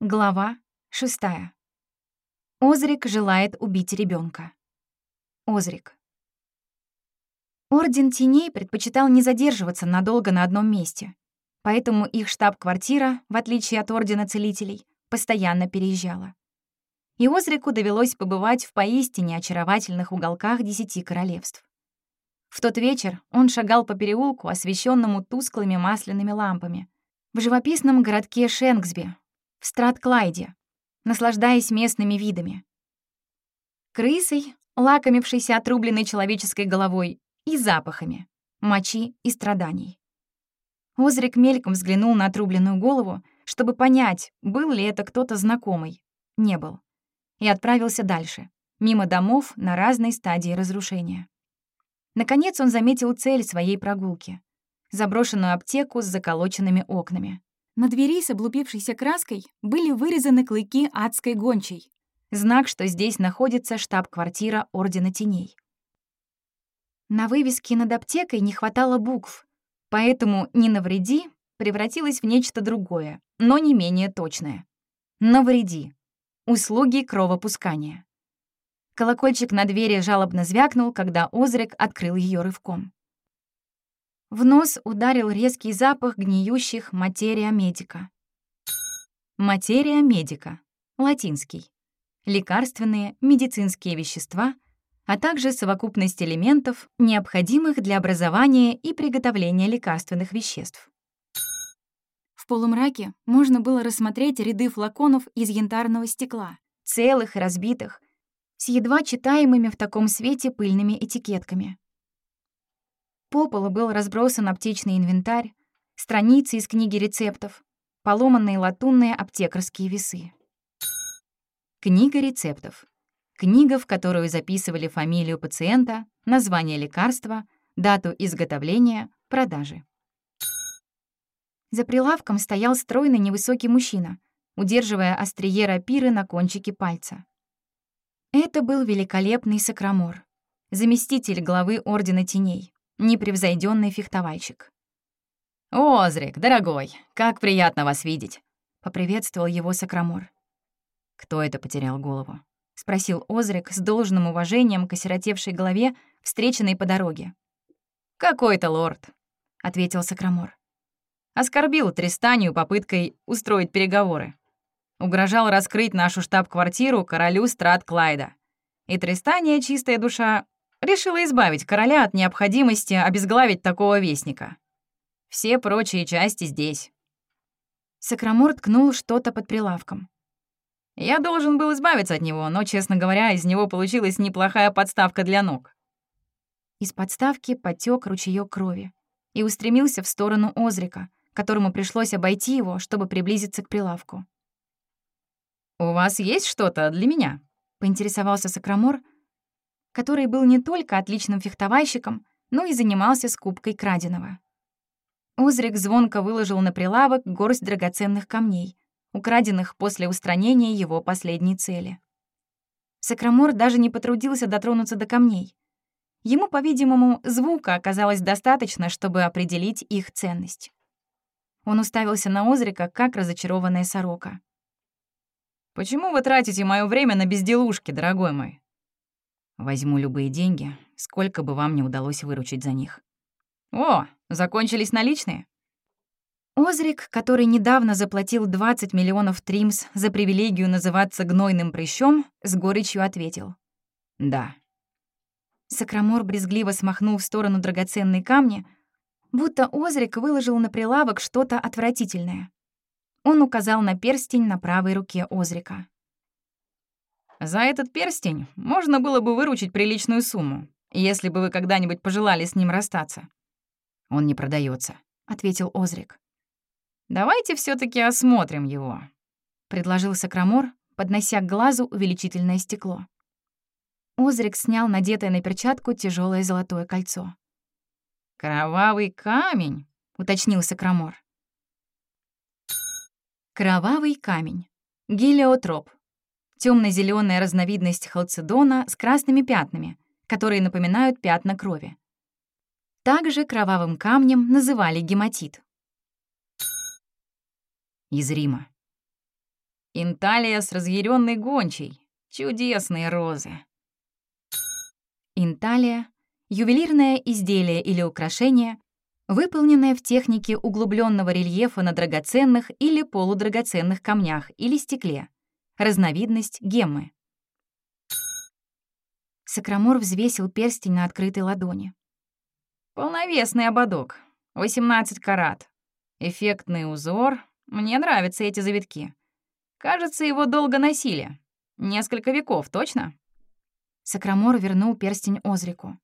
Глава шестая. Озрик желает убить ребенка. Озрик. Орден Теней предпочитал не задерживаться надолго на одном месте, поэтому их штаб-квартира, в отличие от Ордена Целителей, постоянно переезжала. И Озрику довелось побывать в поистине очаровательных уголках Десяти Королевств. В тот вечер он шагал по переулку, освещенному тусклыми масляными лампами, в живописном городке Шенксби, в Страт-Клайде, наслаждаясь местными видами. Крысой, лакомившейся отрубленной человеческой головой, и запахами, мочи и страданий. Озрик мельком взглянул на отрубленную голову, чтобы понять, был ли это кто-то знакомый. Не был. И отправился дальше, мимо домов на разной стадии разрушения. Наконец он заметил цель своей прогулки — заброшенную аптеку с заколоченными окнами. На двери с облупившейся краской были вырезаны клыки адской гончей. Знак, что здесь находится штаб-квартира Ордена Теней. На вывеске над аптекой не хватало букв, поэтому «не навреди» превратилось в нечто другое, но не менее точное. «Навреди» — услуги кровопускания. Колокольчик на двери жалобно звякнул, когда Озрик открыл ее рывком. В нос ударил резкий запах гниющих материя медика. Материя медика. Латинский. Лекарственные, медицинские вещества, а также совокупность элементов, необходимых для образования и приготовления лекарственных веществ. В полумраке можно было рассмотреть ряды флаконов из янтарного стекла, целых и разбитых, с едва читаемыми в таком свете пыльными этикетками. По полу был разбросан аптечный инвентарь, страницы из книги рецептов, поломанные латунные аптекарские весы. Книга рецептов. Книга, в которую записывали фамилию пациента, название лекарства, дату изготовления, продажи. За прилавком стоял стройный невысокий мужчина, удерживая острие рапиры на кончике пальца. Это был великолепный Сакрамор, заместитель главы Ордена Теней непревзойденный фехтовальщик. «Озрик, дорогой, как приятно вас видеть!» — поприветствовал его Сакрамор. «Кто это потерял голову?» — спросил Озрик с должным уважением к осиротевшей голове, встреченной по дороге. «Какой-то лорд», — ответил Сакрамор. Оскорбил Тристанию попыткой устроить переговоры. Угрожал раскрыть нашу штаб-квартиру королю Страт Клайда. И Тристания, чистая душа, решила избавить короля от необходимости обезглавить такого вестника. Все прочие части здесь. Сакрамор ткнул что-то под прилавком. Я должен был избавиться от него, но, честно говоря, из него получилась неплохая подставка для ног. Из подставки потек ручеёк крови и устремился в сторону Озрика, которому пришлось обойти его, чтобы приблизиться к прилавку. «У вас есть что-то для меня?» — поинтересовался Сакрамор, который был не только отличным фехтовальщиком, но и занимался скупкой краденого. Узрик звонко выложил на прилавок горсть драгоценных камней, украденных после устранения его последней цели. Сакрамор даже не потрудился дотронуться до камней. Ему, по-видимому, звука оказалось достаточно, чтобы определить их ценность. Он уставился на Озрика, как разочарованная сорока. «Почему вы тратите моё время на безделушки, дорогой мой? Возьму любые деньги, сколько бы вам не удалось выручить за них. О, закончились наличные? Озрик, который недавно заплатил 20 миллионов тримс за привилегию называться гнойным прыщом, с горечью ответил. «Да». Сакрамор брезгливо смахнул в сторону драгоценные камни, будто Озрик выложил на прилавок что-то отвратительное. Он указал на перстень на правой руке Озрика. За этот перстень можно было бы выручить приличную сумму, если бы вы когда-нибудь пожелали с ним расстаться. Он не продается, ответил Озрик. Давайте все таки осмотрим его, предложил Сакрамор, поднося к глазу увеличительное стекло. Озрик снял надетое на перчатку тяжелое золотое кольцо. «Кровавый камень», — уточнил Сакрамор. Кровавый камень. Гелиотроп темно-зеленая разновидность халцедона с красными пятнами, которые напоминают пятна крови. Также кровавым камнем называли гематит. Из Рима. Инталия с разъяренной гончей. Чудесные розы. Инталия — ювелирное изделие или украшение, выполненное в технике углубленного рельефа на драгоценных или полудрагоценных камнях или стекле. Разновидность геммы. Сакрамор взвесил перстень на открытой ладони. Полновесный ободок. 18 карат. Эффектный узор. Мне нравятся эти завитки. Кажется, его долго носили. Несколько веков, точно? Сакрамор вернул перстень Озрику.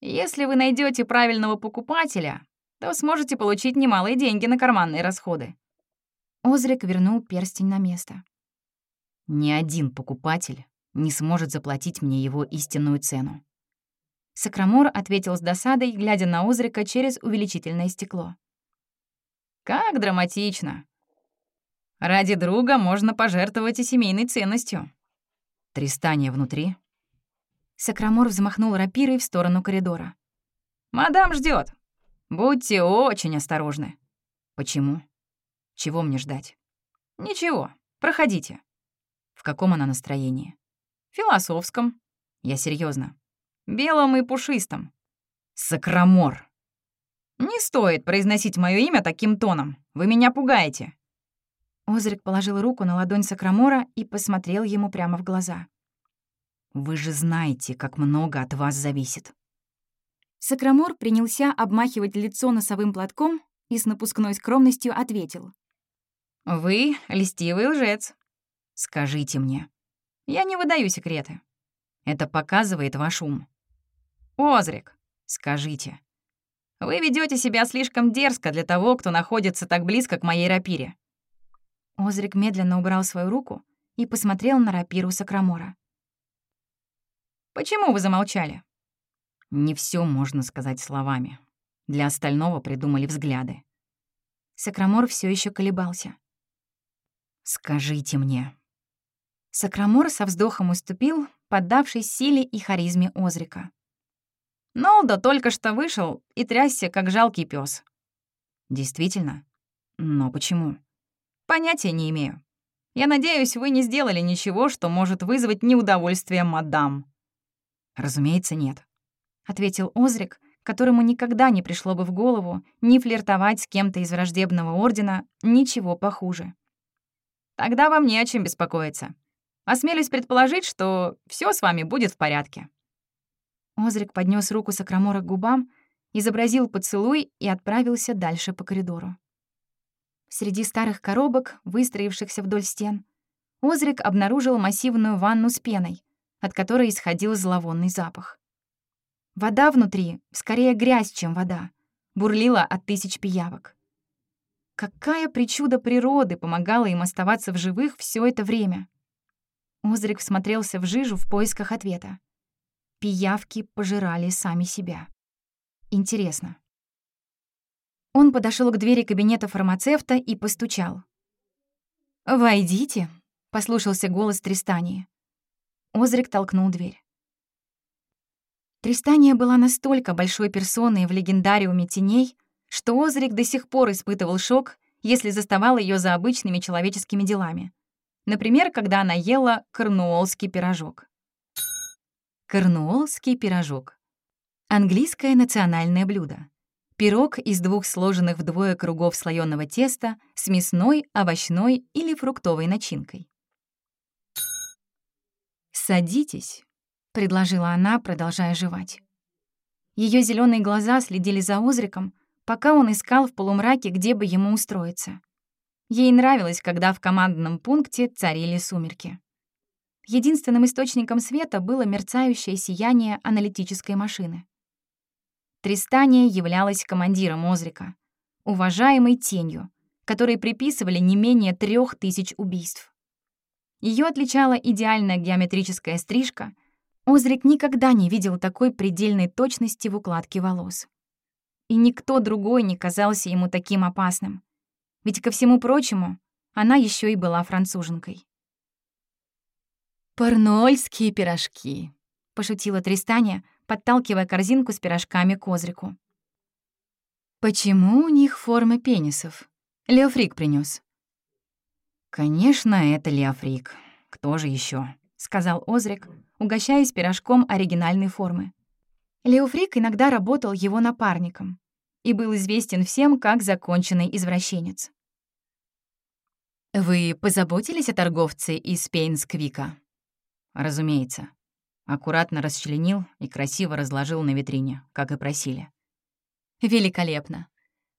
Если вы найдете правильного покупателя, то сможете получить немалые деньги на карманные расходы. Озрик вернул перстень на место. Ни один покупатель не сможет заплатить мне его истинную цену. Сакрамор ответил с досадой, глядя на Озрика через увеличительное стекло. «Как драматично! Ради друга можно пожертвовать и семейной ценностью. Тристания внутри?» Сакрамор взмахнул рапирой в сторону коридора. «Мадам ждет. Будьте очень осторожны». «Почему? Чего мне ждать?» «Ничего, проходите». «В каком она настроении?» «Философском». «Я серьезно. Белом и пушистом». «Сакрамор!» «Не стоит произносить мое имя таким тоном. Вы меня пугаете». Озрик положил руку на ладонь Сакрамора и посмотрел ему прямо в глаза. «Вы же знаете, как много от вас зависит». Сакрамор принялся обмахивать лицо носовым платком и с напускной скромностью ответил. «Вы — льстивый лжец. Скажите мне». «Я не выдаю секреты». «Это показывает ваш ум». «Озрик, скажите». «Вы ведете себя слишком дерзко для того, кто находится так близко к моей рапире». Озрик медленно убрал свою руку и посмотрел на рапиру Сакрамора. «Почему вы замолчали?» Не все можно сказать словами. Для остального придумали взгляды. Сакрамор все еще колебался. «Скажите мне». Сакрамор со вздохом уступил, поддавшись силе и харизме Озрика. Нолдо только что вышел и трясся, как жалкий пес. «Действительно? Но почему?» Понятия не имею. Я надеюсь, вы не сделали ничего, что может вызвать неудовольствие мадам. Разумеется, нет, ответил Озрик, которому никогда не пришло бы в голову ни флиртовать с кем-то из враждебного ордена, ничего похуже. Тогда вам не о чем беспокоиться. Осмелюсь предположить, что все с вами будет в порядке. Озрик поднес руку Сакрамора к губам, изобразил поцелуй и отправился дальше по коридору. Среди старых коробок, выстроившихся вдоль стен, Озрик обнаружил массивную ванну с пеной, от которой исходил зловонный запах. Вода внутри, скорее грязь, чем вода, бурлила от тысяч пиявок. Какая причуда природы помогала им оставаться в живых все это время? Озрик всмотрелся в жижу в поисках ответа. Пиявки пожирали сами себя. Интересно, он подошел к двери кабинета фармацевта и постучал. «Войдите», — послушался голос Тристании. Озрик толкнул дверь. Тристания была настолько большой персоной в легендариуме теней, что Озрик до сих пор испытывал шок, если заставал ее за обычными человеческими делами. Например, когда она ела корнуолский пирожок. Корнуолский пирожок. Английское национальное блюдо. Пирог из двух сложенных вдвое кругов слоёного теста с мясной, овощной или фруктовой начинкой. «Садитесь», — предложила она, продолжая жевать. Ее зеленые глаза следили за Озриком, пока он искал в полумраке, где бы ему устроиться. Ей нравилось, когда в командном пункте царили сумерки. Единственным источником света было мерцающее сияние аналитической машины. Тристания являлась командиром Озрика, уважаемой тенью, которой приписывали не менее трех тысяч убийств. Ее отличала идеальная геометрическая стрижка. Озрик никогда не видел такой предельной точности в укладке волос. И никто другой не казался ему таким опасным. Ведь, ко всему прочему, она еще и была француженкой. «Парнольские пирожки», — пошутила Тристания, подталкивая корзинку с пирожками к Озрику. «Почему у них форма пенисов? Леофрик принес. «Конечно, это Леофрик. Кто же еще? сказал Озрик, угощаясь пирожком оригинальной формы. Леофрик иногда работал его напарником и был известен всем как законченный извращенец. «Вы позаботились о торговце из Пейнсквика?» «Разумеется». Аккуратно расчленил и красиво разложил на витрине, как и просили. «Великолепно.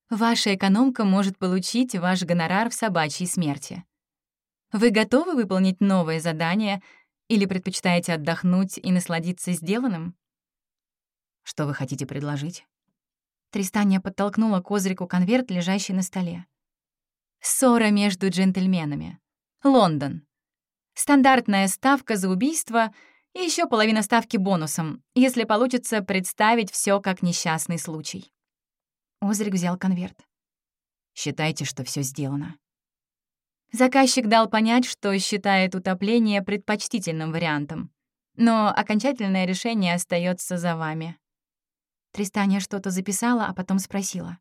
Ваша экономка может получить ваш гонорар в собачьей смерти. Вы готовы выполнить новое задание или предпочитаете отдохнуть и насладиться сделанным?» «Что вы хотите предложить?» Тристания подтолкнула Козрику конверт, лежащий на столе. «Ссора между джентльменами. Лондон. Стандартная ставка за убийство и еще половина ставки бонусом, если получится представить все как несчастный случай». Озрик взял конверт. «Считайте, что все сделано». Заказчик дал понять, что считает утопление предпочтительным вариантом. Но окончательное решение остается за вами. Тристания что-то записала, а потом спросила.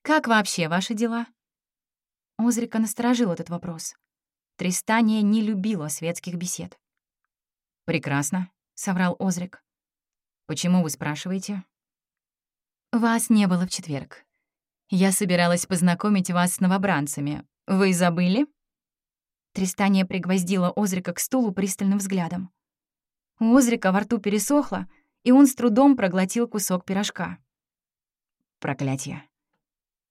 «Как вообще ваши дела?» Озрика насторожил этот вопрос. Тристания не любила светских бесед. «Прекрасно», — соврал Озрик. «Почему вы спрашиваете?» «Вас не было в четверг. Я собиралась познакомить вас с новобранцами. Вы забыли?» Тристания пригвоздила Озрика к стулу пристальным взглядом. У Озрика во рту пересохло, и он с трудом проглотил кусок пирожка. Проклятие.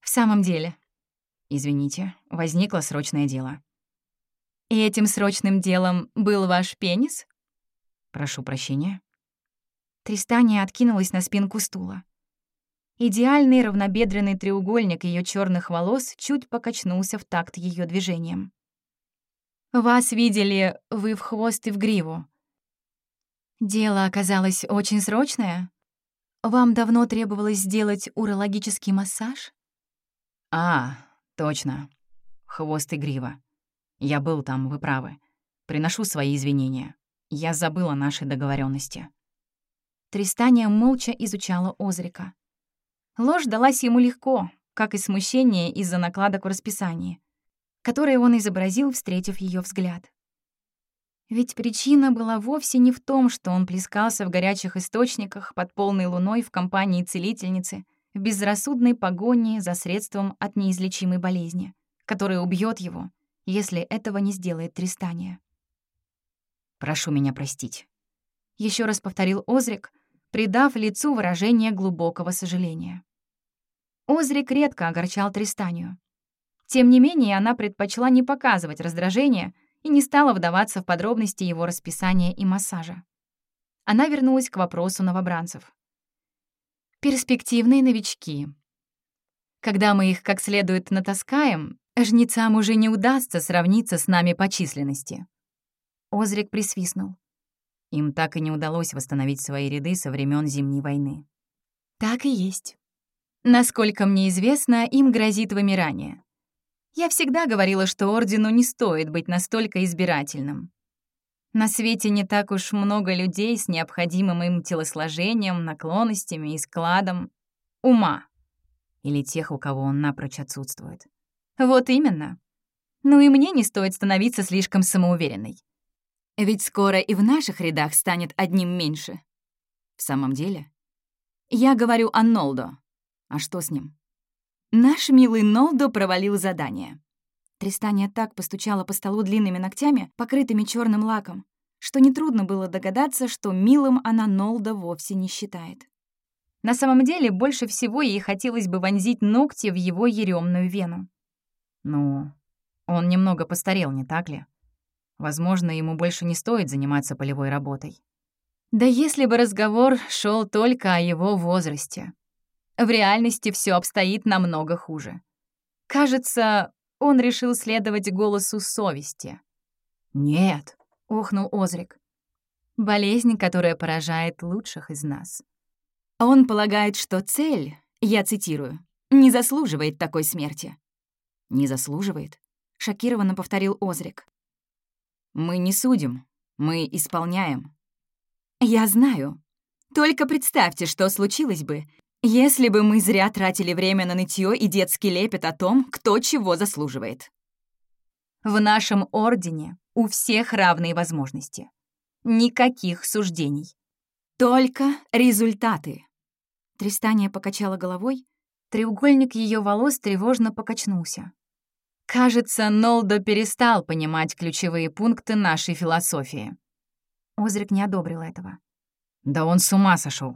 В самом деле. Извините, возникло срочное дело. И этим срочным делом был ваш пенис? Прошу прощения. Тристания откинулась на спинку стула. Идеальный равнобедренный треугольник ее черных волос чуть покачнулся в такт ее движением. «Вас видели вы в хвост и в гриву. Дело оказалось очень срочное? Вам давно требовалось сделать урологический массаж? А, точно. Хвост и грива. Я был там, вы правы. Приношу свои извинения. Я забыла нашей договоренности. Тристания молча изучала Озрика. Ложь далась ему легко, как и смущение из-за накладок в расписании, которые он изобразил, встретив ее взгляд. Ведь причина была вовсе не в том, что он плескался в горячих источниках под полной луной в компании целительницы, в безрассудной погоне за средством от неизлечимой болезни, которая убьет его, если этого не сделает Тристания. «Прошу меня простить», — еще раз повторил Озрик, придав лицу выражение глубокого сожаления. Озрик редко огорчал Тристанию. Тем не менее, она предпочла не показывать раздражение — и не стала вдаваться в подробности его расписания и массажа. Она вернулась к вопросу новобранцев. Перспективные новички. Когда мы их как следует натаскаем, жнецам уже не удастся сравниться с нами по численности. Озрик присвистнул. Им так и не удалось восстановить свои ряды со времен Зимней войны. Так и есть. Насколько мне известно, им грозит вымирание. Я всегда говорила, что Ордену не стоит быть настолько избирательным. На свете не так уж много людей с необходимым им телосложением, наклонностями и складом ума. Или тех, у кого он напрочь отсутствует. Вот именно. Ну и мне не стоит становиться слишком самоуверенной. Ведь скоро и в наших рядах станет одним меньше. В самом деле? Я говорю о Нолдо. А что с ним? Наш милый Нолдо провалил задание. Тристания так постучала по столу длинными ногтями, покрытыми черным лаком, что нетрудно было догадаться, что милым она Нолда вовсе не считает. На самом деле, больше всего ей хотелось бы вонзить ногти в его еремную вену. Ну, он немного постарел, не так ли? Возможно, ему больше не стоит заниматься полевой работой. Да если бы разговор шел только о его возрасте. В реальности все обстоит намного хуже. Кажется, он решил следовать голосу совести. «Нет», — охнул Озрик. «Болезнь, которая поражает лучших из нас». Он полагает, что цель, я цитирую, «не заслуживает такой смерти». «Не заслуживает?» — шокированно повторил Озрик. «Мы не судим, мы исполняем». «Я знаю. Только представьте, что случилось бы, если бы мы зря тратили время на нытье и детский лепет о том, кто чего заслуживает. В нашем ордене у всех равные возможности. Никаких суждений. Только результаты. Тристания покачала головой. Треугольник ее волос тревожно покачнулся. Кажется, Нолдо перестал понимать ключевые пункты нашей философии. Озрик не одобрил этого. Да он с ума сошел.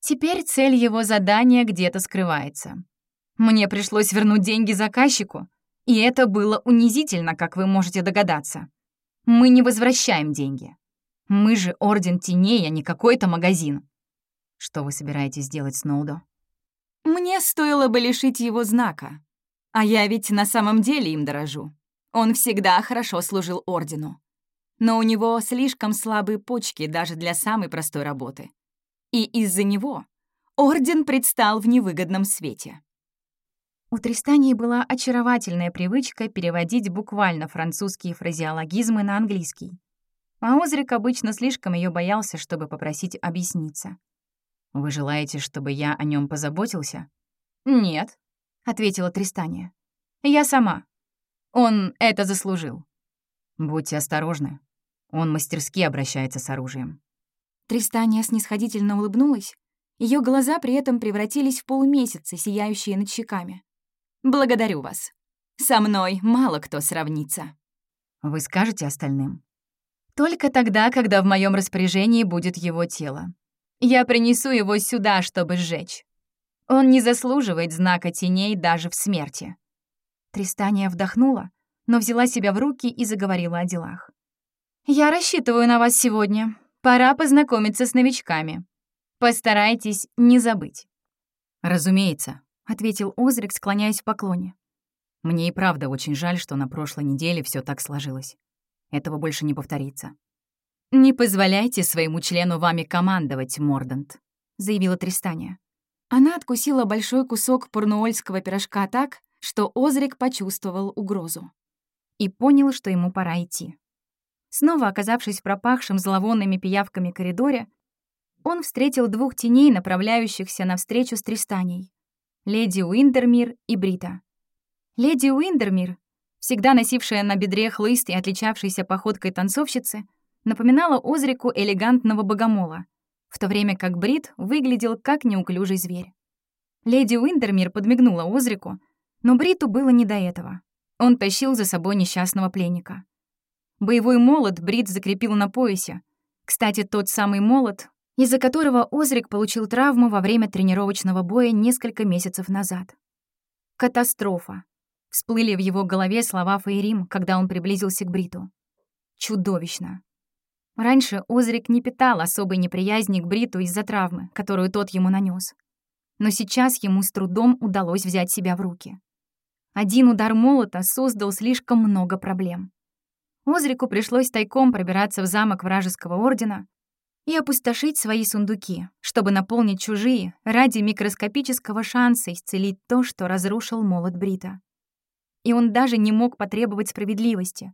Теперь цель его задания где-то скрывается. Мне пришлось вернуть деньги заказчику, и это было унизительно, как вы можете догадаться. Мы не возвращаем деньги. Мы же Орден Теней, а не какой-то магазин. Что вы собираетесь делать с Ноудо? Мне стоило бы лишить его знака. А я ведь на самом деле им дорожу. Он всегда хорошо служил Ордену. Но у него слишком слабые почки даже для самой простой работы. И из-за него Орден предстал в невыгодном свете. У Тристании была очаровательная привычка переводить буквально французские фразеологизмы на английский. А Озрик обычно слишком ее боялся, чтобы попросить объясниться. «Вы желаете, чтобы я о нем позаботился?» «Нет», — ответила Тристания. «Я сама. Он это заслужил». «Будьте осторожны. Он мастерски обращается с оружием». Тристания снисходительно улыбнулась. Ее глаза при этом превратились в полумесяцы, сияющие над щеками. «Благодарю вас. Со мной мало кто сравнится». «Вы скажете остальным?» Только тогда, когда в моем распоряжении будет его тело. Я принесу его сюда, чтобы сжечь. Он не заслуживает знака теней даже в смерти. Тристания вдохнула, но взяла себя в руки и заговорила о делах. «Я рассчитываю на вас сегодня. Пора познакомиться с новичками. Постарайтесь не забыть». «Разумеется», — ответил Озрик, склоняясь в поклоне. «Мне и правда очень жаль, что на прошлой неделе все так сложилось. Этого больше не повторится. «Не позволяйте своему члену вами командовать, Мордант», — заявила Тристания. Она откусила большой кусок пурнуольского пирожка так, что Озрик почувствовал угрозу. И понял, что ему пора идти. Снова оказавшись в пропахшем зловонными пиявками коридоре, он встретил двух теней, направляющихся навстречу с Тристанией — леди Уиндермир и Брита. Леди Уиндермир всегда носившая на бедре хлыст и отличавшаяся походкой танцовщицы, напоминала Озрику элегантного богомола, в то время как Брит выглядел как неуклюжий зверь. Леди Уиндермир подмигнула Озрику, но Бриту было не до этого. Он тащил за собой несчастного пленника. Боевой молот Брит закрепил на поясе. Кстати, тот самый молот, из-за которого Озрик получил травму во время тренировочного боя несколько месяцев назад. Катастрофа. Всплыли в его голове слова Фейрим, когда он приблизился к Бриту. Чудовищно. Раньше Озрик не питал особой неприязни к Бриту из-за травмы, которую тот ему нанес. Но сейчас ему с трудом удалось взять себя в руки. Один удар молота создал слишком много проблем. Озрику пришлось тайком пробираться в замок вражеского ордена и опустошить свои сундуки, чтобы наполнить чужие ради микроскопического шанса исцелить то, что разрушил молот Брита и он даже не мог потребовать справедливости.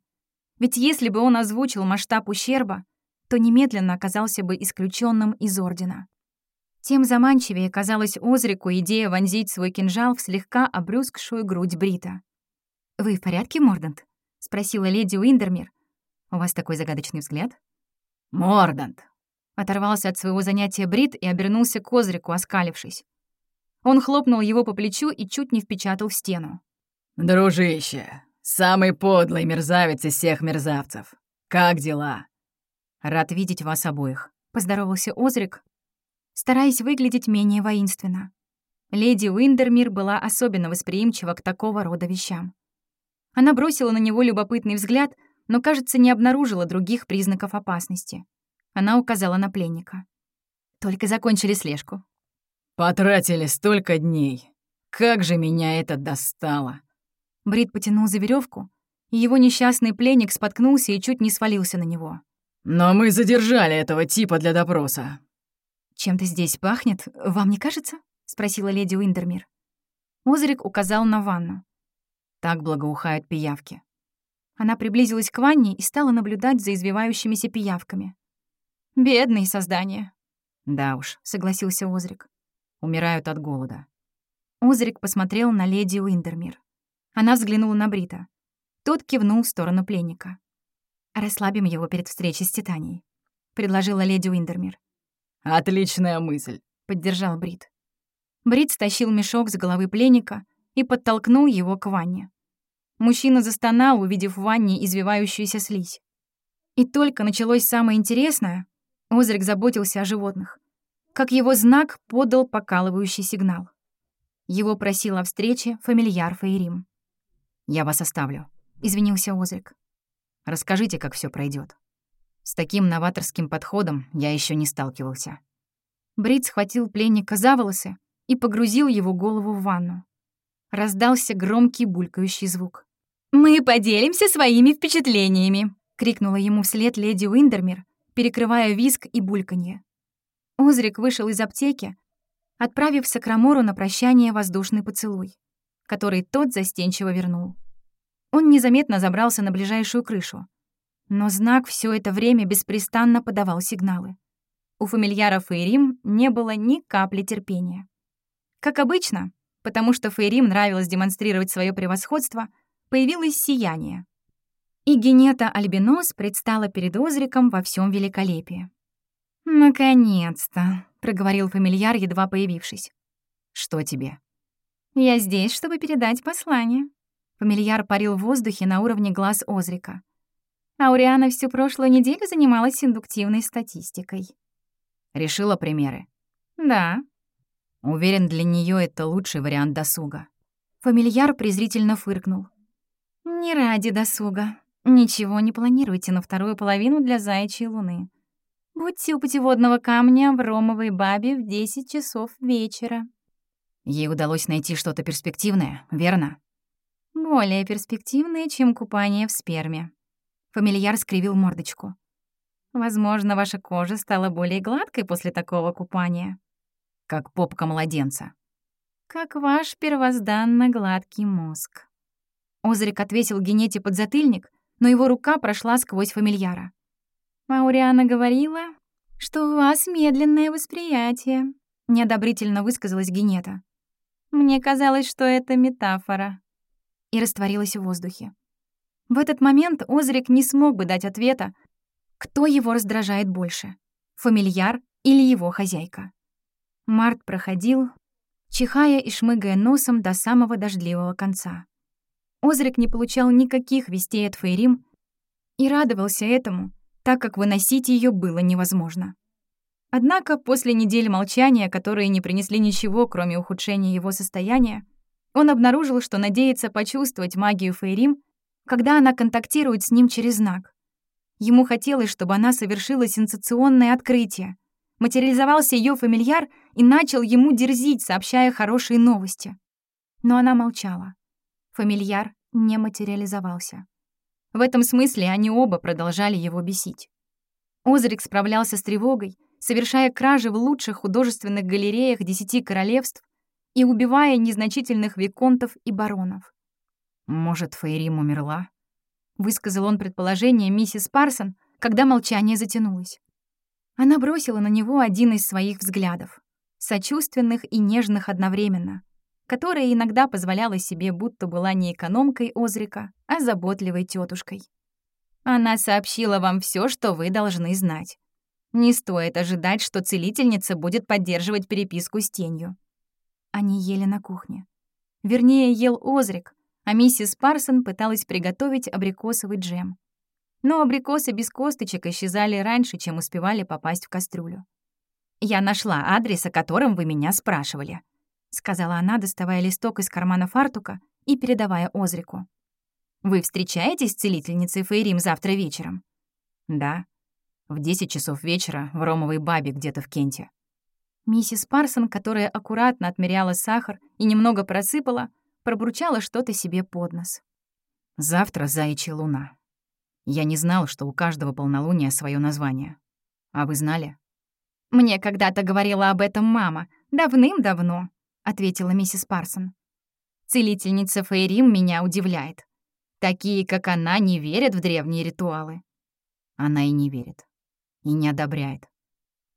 Ведь если бы он озвучил масштаб ущерба, то немедленно оказался бы исключенным из Ордена. Тем заманчивее казалась Озрику идея вонзить свой кинжал в слегка обрюзгшую грудь Брита. «Вы в порядке, Мордант?» — спросила леди Уиндермир. «У вас такой загадочный взгляд?» «Мордант!» — оторвался от своего занятия Брит и обернулся к Озрику, оскалившись. Он хлопнул его по плечу и чуть не впечатал в стену. «Дружище, самый подлый мерзавец из всех мерзавцев. Как дела?» «Рад видеть вас обоих», — поздоровался Озрик, стараясь выглядеть менее воинственно. Леди Уиндермир была особенно восприимчива к такого рода вещам. Она бросила на него любопытный взгляд, но, кажется, не обнаружила других признаков опасности. Она указала на пленника. Только закончили слежку. «Потратили столько дней. Как же меня это достало!» Брит потянул за веревку, и его несчастный пленник споткнулся и чуть не свалился на него. «Но мы задержали этого типа для допроса». «Чем-то здесь пахнет, вам не кажется?» — спросила леди Уиндермир. Озрик указал на ванну. Так благоухают пиявки. Она приблизилась к ванне и стала наблюдать за извивающимися пиявками. «Бедные создания». «Да уж», — согласился Озрик. «Умирают от голода». Озрик посмотрел на леди Уиндермир. Она взглянула на Брита. Тот кивнул в сторону пленника. «Расслабим его перед встречей с Титанией», — предложила леди Уиндермир. «Отличная мысль», — поддержал Брит. Брит стащил мешок с головы пленника и подтолкнул его к ванне. Мужчина застонал, увидев в ванне извивающуюся слизь. И только началось самое интересное, Озрик заботился о животных. Как его знак подал покалывающий сигнал. Его просил о встрече фамильяр Фейрим. «Я вас оставлю», — извинился Озрик. «Расскажите, как все пройдет. С таким новаторским подходом я еще не сталкивался». Брит схватил пленника за волосы и погрузил его голову в ванну. Раздался громкий булькающий звук. «Мы поделимся своими впечатлениями!» — крикнула ему вслед леди Уиндермир, перекрывая виск и бульканье. Озрик вышел из аптеки, отправив Сакрамору на прощание воздушный поцелуй, который тот застенчиво вернул. Он незаметно забрался на ближайшую крышу. Но знак все это время беспрестанно подавал сигналы. У фамильяров Фейрим не было ни капли терпения. Как обычно, потому что Фейрим нравилось демонстрировать свое превосходство, появилось сияние. И Генета Альбинос предстала перед Озриком во всем великолепии. «Наконец-то», — проговорил фамильяр, едва появившись. «Что тебе?» «Я здесь, чтобы передать послание». Фамильяр парил в воздухе на уровне глаз Озрика. Ауриана всю прошлую неделю занималась индуктивной статистикой. Решила примеры? Да. Уверен, для нее это лучший вариант досуга. Фамильяр презрительно фыркнул. Не ради досуга. Ничего не планируйте на вторую половину для заячьей луны. Будьте у путеводного камня в Ромовой бабе в 10 часов вечера. Ей удалось найти что-то перспективное, верно? Более перспективное, чем купание в сперме. Фамильяр скривил мордочку. Возможно, ваша кожа стала более гладкой после такого купания. Как попка младенца. Как ваш первозданно гладкий мозг. Озрик отвесил Генете подзатыльник, но его рука прошла сквозь фамильяра. «Мауриана говорила, что у вас медленное восприятие», — неодобрительно высказалась Генета. «Мне казалось, что это метафора». И растворилась в воздухе. В этот момент Озрик не смог бы дать ответа, кто его раздражает больше — фамильяр или его хозяйка. Март проходил, чихая и шмыгая носом до самого дождливого конца. Озрик не получал никаких вестей от Фейрим и радовался этому, так как выносить ее было невозможно. Однако после недели молчания, которые не принесли ничего, кроме ухудшения его состояния, он обнаружил, что надеется почувствовать магию Фейрим, когда она контактирует с ним через знак. Ему хотелось, чтобы она совершила сенсационное открытие. Материализовался ее фамильяр и начал ему дерзить, сообщая хорошие новости. Но она молчала. Фамильяр не материализовался. В этом смысле они оба продолжали его бесить. Озрик справлялся с тревогой, совершая кражи в лучших художественных галереях десяти королевств и убивая незначительных виконтов и баронов. «Может, Фейрим умерла?» — высказал он предположение миссис Парсон, когда молчание затянулось. Она бросила на него один из своих взглядов, сочувственных и нежных одновременно, которая иногда позволяла себе, будто была не экономкой Озрика, а заботливой тетушкой. Она сообщила вам все, что вы должны знать. Не стоит ожидать, что целительница будет поддерживать переписку с тенью. Они ели на кухне. Вернее, ел Озрик, а миссис Парсон пыталась приготовить абрикосовый джем. Но абрикосы без косточек исчезали раньше, чем успевали попасть в кастрюлю. «Я нашла адрес, о котором вы меня спрашивали», — сказала она, доставая листок из кармана фартука и передавая Озрику. «Вы встречаетесь с целительницей Фейрим завтра вечером?» «Да. В 10 часов вечера в Ромовой бабе где-то в Кенте». Миссис Парсон, которая аккуратно отмеряла сахар и немного просыпала, пробурчала что-то себе под нос. «Завтра заячья луна. Я не знал, что у каждого полнолуния свое название. А вы знали?» «Мне когда-то говорила об этом мама. Давным-давно», ответила миссис Парсон. Целительница Фейрим меня удивляет. Такие, как она, не верят в древние ритуалы. Она и не верит. И не одобряет.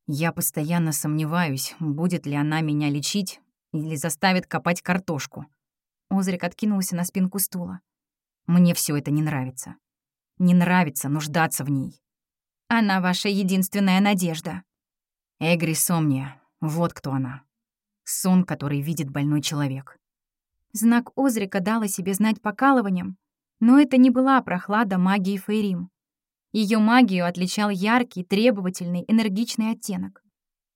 Я постоянно сомневаюсь, будет ли она меня лечить или заставит копать картошку. Озрик откинулся на спинку стула. Мне все это не нравится. Не нравится нуждаться в ней. Она ваша единственная надежда. Эгри Сомния, вот кто она. Сон, который видит больной человек. Знак Озрика дал о себе знать покалыванием, но это не была прохлада магии Фейрим. Ее магию отличал яркий, требовательный, энергичный оттенок.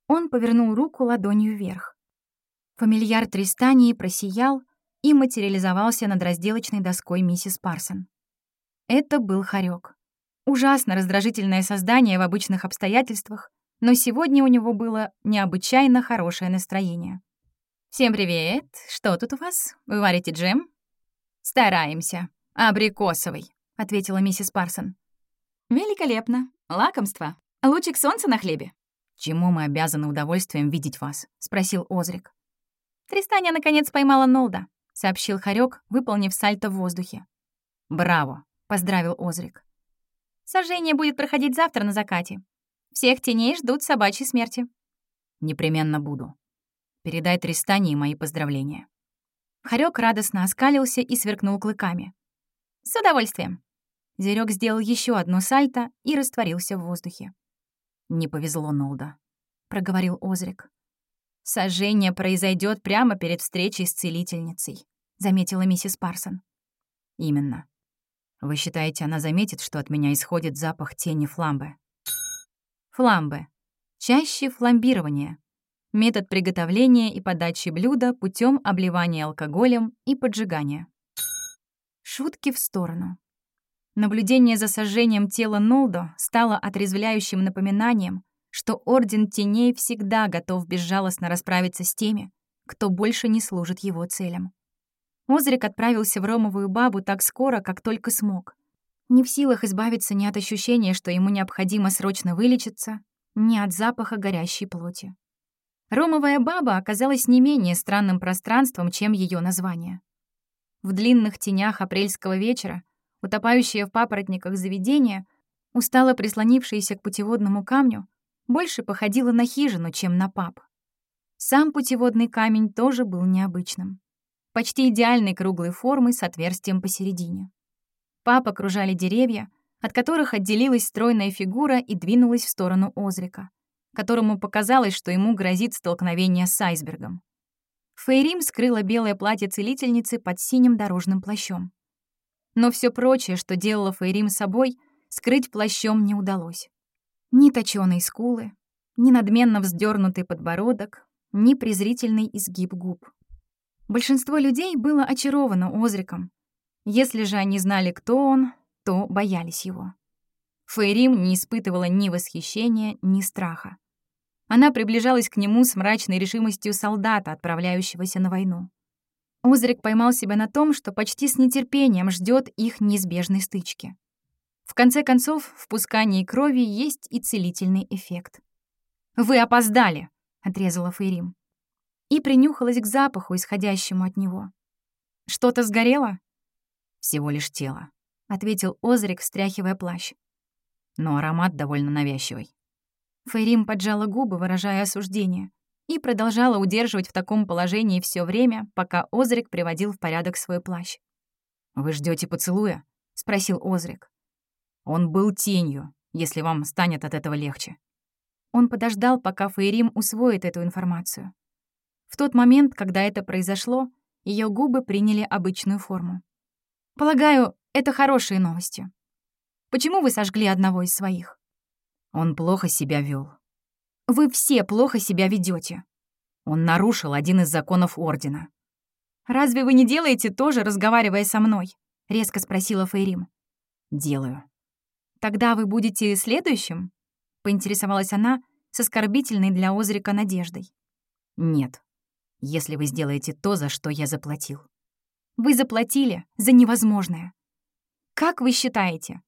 Он повернул руку ладонью вверх. Фамильяр Тристании просиял и материализовался над разделочной доской миссис Парсон. Это был хорек. Ужасно раздражительное создание в обычных обстоятельствах, но сегодня у него было необычайно хорошее настроение. «Всем привет! Что тут у вас? Вы варите джем?» «Стараемся. Абрикосовый», — ответила миссис Парсон. «Великолепно. Лакомство. Лучик солнца на хлебе». «Чему мы обязаны удовольствием видеть вас?» — спросил Озрик. «Тристаня наконец поймала Нолда», — сообщил Харек, выполнив сальто в воздухе. «Браво!» — поздравил Озрик. «Сожжение будет проходить завтра на закате. Всех теней ждут собачьей смерти». «Непременно буду. Передай Тристании мои поздравления». Харек радостно оскалился и сверкнул клыками. «С удовольствием». Зверек сделал еще одно сальто и растворился в воздухе. «Не повезло, Нолда», — проговорил Озрик. «Сожжение произойдет прямо перед встречей с целительницей», — заметила миссис Парсон. «Именно. Вы считаете, она заметит, что от меня исходит запах тени фламбы?» Фламбы. Чаще фламбирование. Метод приготовления и подачи блюда путем обливания алкоголем и поджигания. Шутки в сторону. Наблюдение за сожжением тела Нолдо стало отрезвляющим напоминанием, что Орден Теней всегда готов безжалостно расправиться с теми, кто больше не служит его целям. Озрик отправился в Ромовую бабу так скоро, как только смог. Не в силах избавиться ни от ощущения, что ему необходимо срочно вылечиться, ни от запаха горящей плоти. Ромовая баба оказалась не менее странным пространством, чем ее название. В длинных тенях апрельского вечера, утопающее в папоротниках заведение, устало прислонившееся к путеводному камню, больше походила на хижину, чем на паб. Сам путеводный камень тоже был необычным. Почти идеальной круглой формы с отверстием посередине. Пап окружали деревья, от которых отделилась стройная фигура и двинулась в сторону Озрика, которому показалось, что ему грозит столкновение с айсбергом. Фейрим скрыла белое платье целительницы под синим дорожным плащом. Но все прочее, что делала Фейрим собой, скрыть плащом не удалось. Ни точёные скулы, ни надменно вздернутый подбородок, ни презрительный изгиб губ. Большинство людей было очаровано Озриком. Если же они знали, кто он, то боялись его. Фейрим не испытывала ни восхищения, ни страха. Она приближалась к нему с мрачной решимостью солдата, отправляющегося на войну. Озрик поймал себя на том, что почти с нетерпением ждет их неизбежной стычки. В конце концов, в пускании крови есть и целительный эффект. «Вы опоздали!» — отрезала Фейрим. И принюхалась к запаху, исходящему от него. «Что-то сгорело?» «Всего лишь тело», — ответил Озрик, встряхивая плащ. «Но аромат довольно навязчивый». Фейрим поджала губы, выражая осуждение, и продолжала удерживать в таком положении все время, пока Озрик приводил в порядок свой плащ. «Вы ждете поцелуя?» — спросил Озрик. Он был тенью, если вам станет от этого легче. Он подождал, пока Фейрим усвоит эту информацию. В тот момент, когда это произошло, ее губы приняли обычную форму. «Полагаю, это хорошие новости. Почему вы сожгли одного из своих?» Он плохо себя вел. «Вы все плохо себя ведете. Он нарушил один из законов Ордена. «Разве вы не делаете тоже, разговаривая со мной?» — резко спросила Фейрим. «Делаю», «Тогда вы будете следующим?» — поинтересовалась она с оскорбительной для Озрика надеждой. «Нет, если вы сделаете то, за что я заплатил». «Вы заплатили за невозможное. Как вы считаете,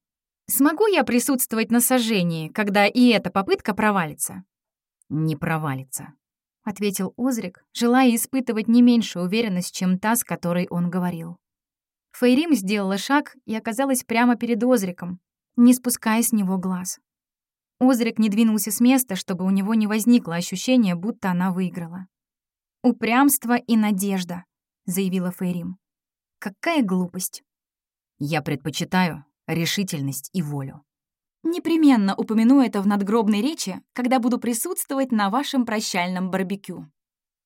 смогу я присутствовать на сожжении, когда и эта попытка провалится?» «Не провалится», — ответил Озрик, желая испытывать не меньшую уверенность, чем та, с которой он говорил. Фейрим сделала шаг и оказалась прямо перед Озриком, не спуская с него глаз. Озрик не двинулся с места, чтобы у него не возникло ощущения, будто она выиграла. «Упрямство и надежда», — заявила Фейрим. «Какая глупость!» Я предпочитаю решительность и волю. Непременно упомяну это в надгробной речи, когда буду присутствовать на вашем прощальном барбекю.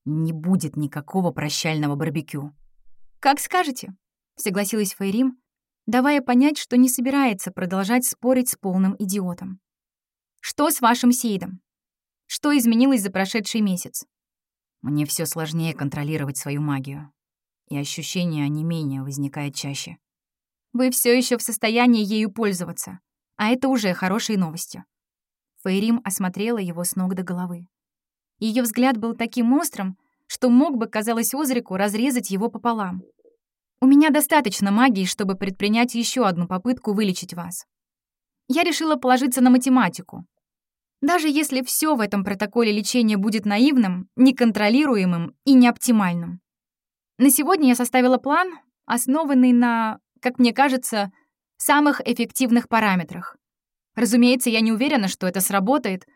Не будет никакого прощального барбекю. Как скажете, согласилась Фейрим, давая понять, что не собирается продолжать спорить с полным идиотом. Что с вашим Сейдом? Что изменилось за прошедший месяц? Мне все сложнее контролировать свою магию, и ощущение онемения возникает чаще. Вы все еще в состоянии ею пользоваться, а это уже хорошие новости. Фейрим осмотрела его с ног до головы. Ее взгляд был таким острым, что мог бы, казалось Озрику, разрезать его пополам. «У меня достаточно магии, чтобы предпринять еще одну попытку вылечить вас. Я решила положиться на математику. Даже если все в этом протоколе лечения будет наивным, неконтролируемым и неоптимальным. На сегодня я составила план, основанный на, как мне кажется, самых эффективных параметрах. Разумеется, я не уверена, что это сработает,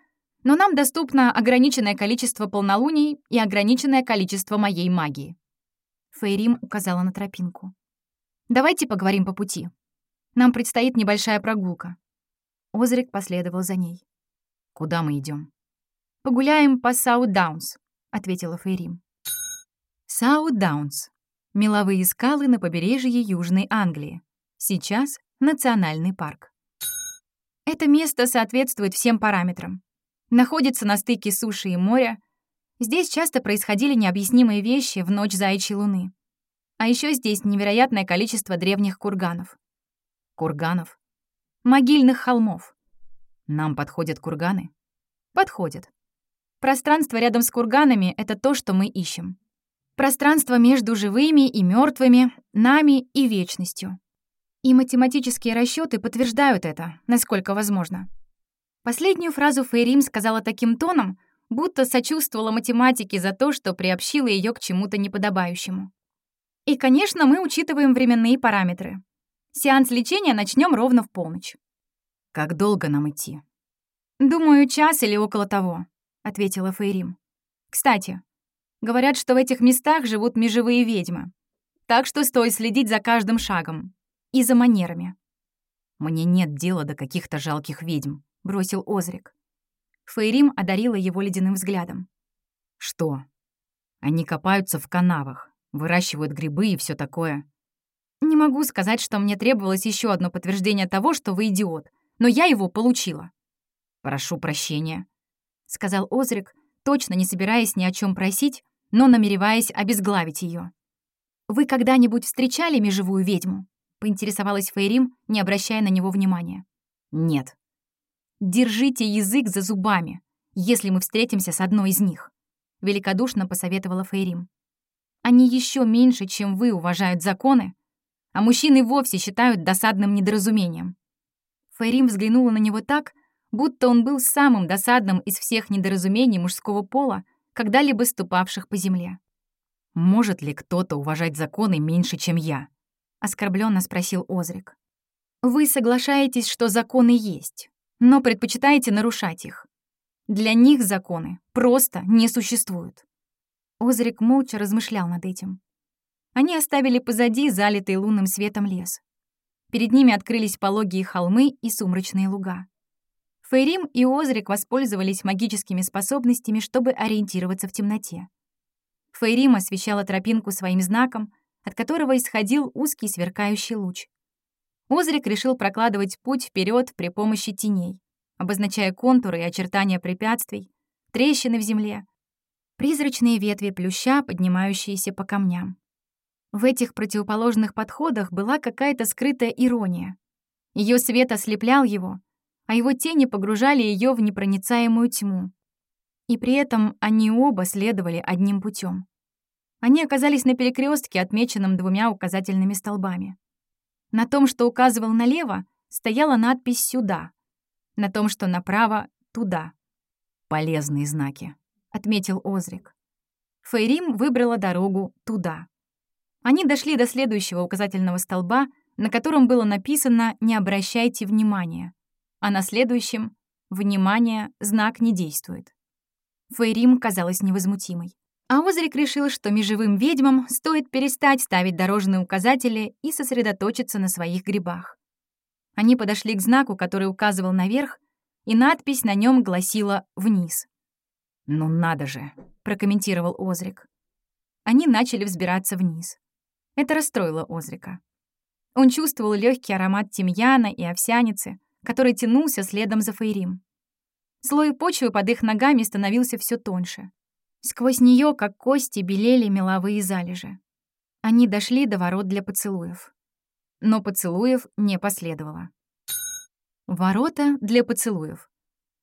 но нам доступно ограниченное количество полнолуний и ограниченное количество моей магии. Фейрим указала на тропинку. «Давайте поговорим по пути. Нам предстоит небольшая прогулка». Озрик последовал за ней. «Куда мы идем? «Погуляем по Саут-Даунс», — ответила Фейрим. Саут-Даунс. Меловые скалы на побережье Южной Англии. Сейчас национальный парк. Это место соответствует всем параметрам. Находится на стыке суши и моря. Здесь часто происходили необъяснимые вещи в ночь заячьей луны. А еще здесь невероятное количество древних курганов. Курганов? Могильных холмов. Нам подходят курганы? Подходят. Пространство рядом с курганами — это то, что мы ищем. Пространство между живыми и мертвыми, нами и вечностью. И математические расчеты подтверждают это, насколько возможно. Последнюю фразу Фейрим сказала таким тоном, будто сочувствовала математике за то, что приобщила ее к чему-то неподобающему. И, конечно, мы учитываем временные параметры. Сеанс лечения начнем ровно в полночь. «Как долго нам идти?» «Думаю, час или около того», — ответила Фейрим. «Кстати, говорят, что в этих местах живут межевые ведьмы. Так что стоит следить за каждым шагом. И за манерами». «Мне нет дела до каких-то жалких ведьм», — бросил Озрик. Фейрим одарила его ледяным взглядом. «Что? Они копаются в канавах, выращивают грибы и все такое». «Не могу сказать, что мне требовалось еще одно подтверждение того, что вы идиот, но я его получила». «Прошу прощения», — сказал Озрик, точно не собираясь ни о чем просить, но намереваясь обезглавить ее. «Вы когда-нибудь встречали межевую ведьму?» — поинтересовалась Фейрим, не обращая на него внимания. «Нет». «Держите язык за зубами, если мы встретимся с одной из них», — великодушно посоветовала Фейрим. «Они еще меньше, чем вы, уважают законы, а мужчины вовсе считают досадным недоразумением. Фейрим взглянула на него так, будто он был самым досадным из всех недоразумений мужского пола, когда-либо ступавших по земле. «Может ли кто-то уважать законы меньше, чем я?» — оскорбленно спросил Озрик. «Вы соглашаетесь, что законы есть, но предпочитаете нарушать их. Для них законы просто не существуют». Озрик молча размышлял над этим. Они оставили позади залитый лунным светом лес. Перед ними открылись пологие холмы и сумрачные луга. Фейрим и Озрик воспользовались магическими способностями, чтобы ориентироваться в темноте. Фейрим освещала тропинку своим знаком, от которого исходил узкий сверкающий луч. Озрик решил прокладывать путь вперед при помощи теней, обозначая контуры и очертания препятствий, трещины в земле, призрачные ветви плюща, поднимающиеся по камням. В этих противоположных подходах была какая-то скрытая ирония. Ее свет ослеплял его, а его тени погружали ее в непроницаемую тьму. И при этом они оба следовали одним путем. Они оказались на перекрестке, отмеченном двумя указательными столбами. На том, что указывал налево, стояла надпись «Сюда», на том, что направо — «Туда». «Полезные знаки», — отметил Озрик. Фейрим выбрала дорогу «Туда». Они дошли до следующего указательного столба, на котором было написано «Не обращайте внимания», а на следующем «Внимание, знак не действует». Фейрим казалась невозмутимой. А Озрик решил, что межевым ведьмам стоит перестать ставить дорожные указатели и сосредоточиться на своих грибах. Они подошли к знаку, который указывал наверх, и надпись на нем гласила «Вниз». «Ну надо же», — прокомментировал Озрик. Они начали взбираться вниз. Это расстроило Озрика. Он чувствовал легкий аромат тимьяна и овсяницы, который тянулся следом за Фейрим. Слой почвы под их ногами становился все тоньше. Сквозь нее, как кости, белели меловые залежи. Они дошли до ворот для поцелуев. Но поцелуев не последовало. Ворота для поцелуев.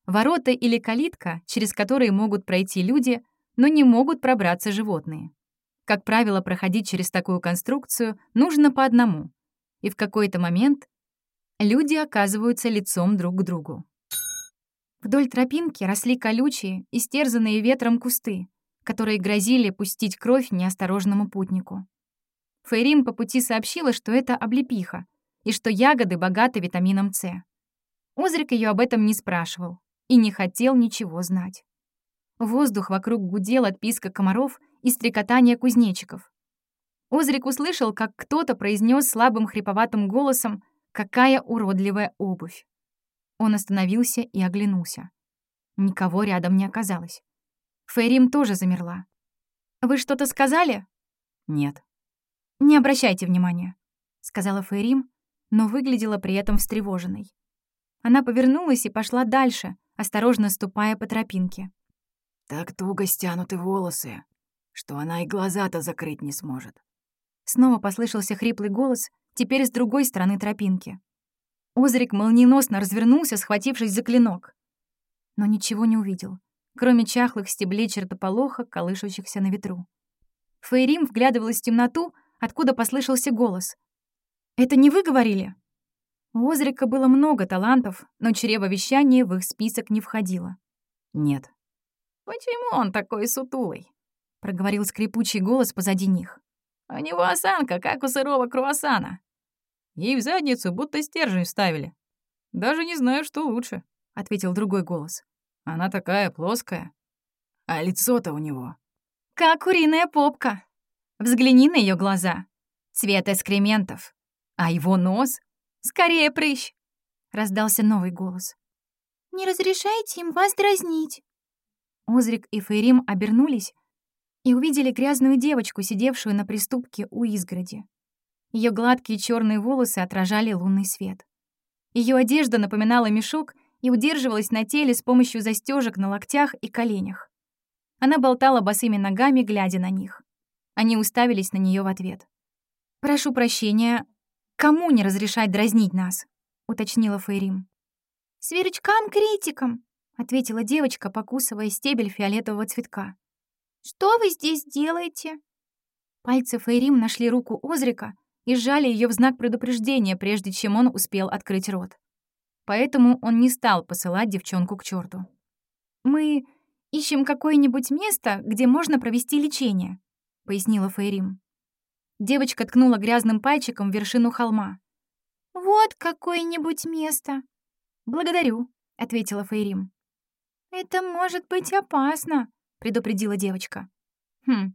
Ворота или калитка, через которые могут пройти люди, но не могут пробраться животные. Как правило, проходить через такую конструкцию нужно по одному. И в какой-то момент люди оказываются лицом друг к другу. Вдоль тропинки росли колючие, истерзанные ветром кусты, которые грозили пустить кровь неосторожному путнику. Фейрим по пути сообщила, что это облепиха и что ягоды богаты витамином С. Озрик ее об этом не спрашивал и не хотел ничего знать. Воздух вокруг гудел от писка комаров и стрекотания кузнечиков. Озрик услышал, как кто-то произнес слабым хриповатым голосом «Какая уродливая обувь!». Он остановился и оглянулся. Никого рядом не оказалось. Фейрим тоже замерла. «Вы что-то сказали?» «Нет». «Не обращайте внимания», — сказала Фейрим, но выглядела при этом встревоженной. Она повернулась и пошла дальше, осторожно ступая по тропинке. «Так туго стянуты волосы, что она и глаза-то закрыть не сможет». Снова послышался хриплый голос, теперь с другой стороны тропинки. Озрик молниеносно развернулся, схватившись за клинок. Но ничего не увидел, кроме чахлых стеблей чертополоха, колышущихся на ветру. Фейрим вглядывалась в темноту, откуда послышался голос. «Это не вы говорили?» У Озрика было много талантов, но чревовещание в их список не входило. «Нет». «Почему он такой сутулый?» — проговорил скрипучий голос позади них. «У него осанка, как у сырого круассана. Ей в задницу будто стержень вставили. Даже не знаю, что лучше», — ответил другой голос. «Она такая плоская. А лицо-то у него...» «Как куриная попка. Взгляни на ее глаза. Цвет эскрементов. А его нос? Скорее прыщ!» Раздался новый голос. «Не разрешайте им вас дразнить». Озрик и Фейрим обернулись и увидели грязную девочку, сидевшую на приступке у изгороди. Ее гладкие черные волосы отражали лунный свет. Ее одежда напоминала мешок и удерживалась на теле с помощью застежек на локтях и коленях. Она болтала босыми ногами, глядя на них. Они уставились на нее в ответ. «Прошу прощения, кому не разрешать дразнить нас?» — уточнила Фейрим. «Сверчкам-критикам», — ответила девочка, покусывая стебель фиолетового цветка. «Что вы здесь делаете?» Пальцы Фейрим нашли руку Озрика и сжали ее в знак предупреждения, прежде чем он успел открыть рот. Поэтому он не стал посылать девчонку к черту. «Мы ищем какое-нибудь место, где можно провести лечение», — пояснила Фейрим. Девочка ткнула грязным пальчиком в вершину холма. «Вот какое-нибудь место». «Благодарю», — ответила Фейрим. «Это может быть опасно», — предупредила девочка. «Хм,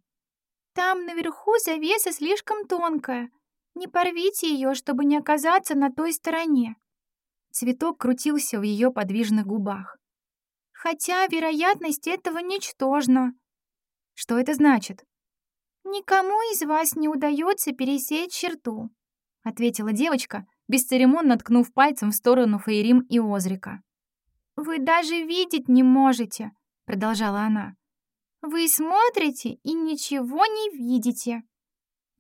там наверху завеса слишком тонкая. Не порвите ее, чтобы не оказаться на той стороне. Цветок крутился в ее подвижных губах. Хотя вероятность этого ничтожна. Что это значит? Никому из вас не удается пересечь черту, ответила девочка, бесцеремонно ткнув пальцем в сторону Фейрим и Озрика. Вы даже видеть не можете, продолжала она. Вы смотрите и ничего не видите.